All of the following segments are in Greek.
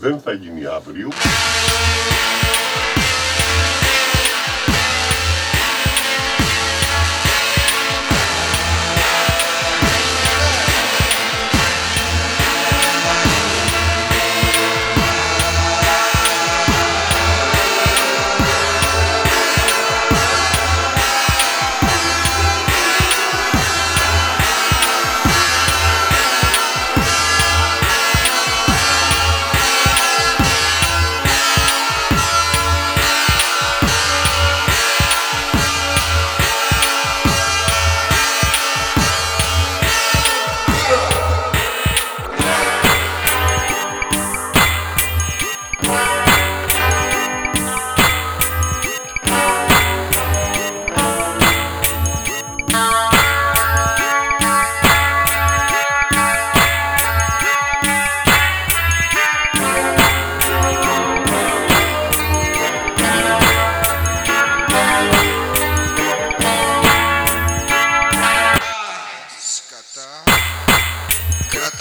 Δεν θα γίνει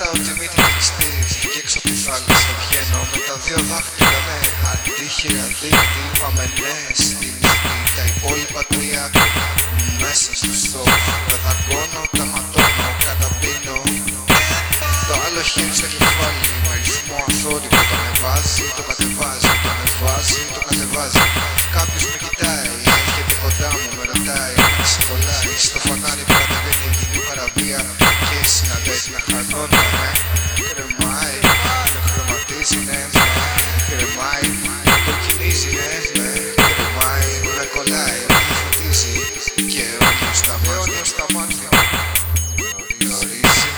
Κρατάω τη μύτη κλειστής και έξω από τη θάλασσα βγαίνω με τα δύο δάχτυλα. Ναι Αντίχειρα δίκτυ, είπαμε ναι στη νύχτη Τα υπόλοιπα τρία μέσα στο στόχο Πεδαγκώνω, τα ματώνω, καταπίνω. Το άλλο χέρι στο κεφάλι με ρυθμό αθόρυβο Το ανεβάζει, το κατεβάζει, το ανεβάζει, το κατεβάζει. Κάποιος με κοιτάει, έρχεται κοντά μου, με ρωτάει Με σε κολλάει. Στο φανάρι που κατεβαίνει εκείνη η παραβία Και συναντάει να χαρνώνω, ναι Κρεμάει, με χρωματίζει, ναι, ναι Κρεμάει, με κοκκινίζει, ναι, ναι Κρεμάει, με κολλάει, με φωτίζει Και όνιο στα μάτια, στα μάτια Ορίζει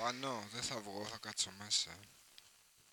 Πάνω, δεν θα βγω, θα κάτσω μέσα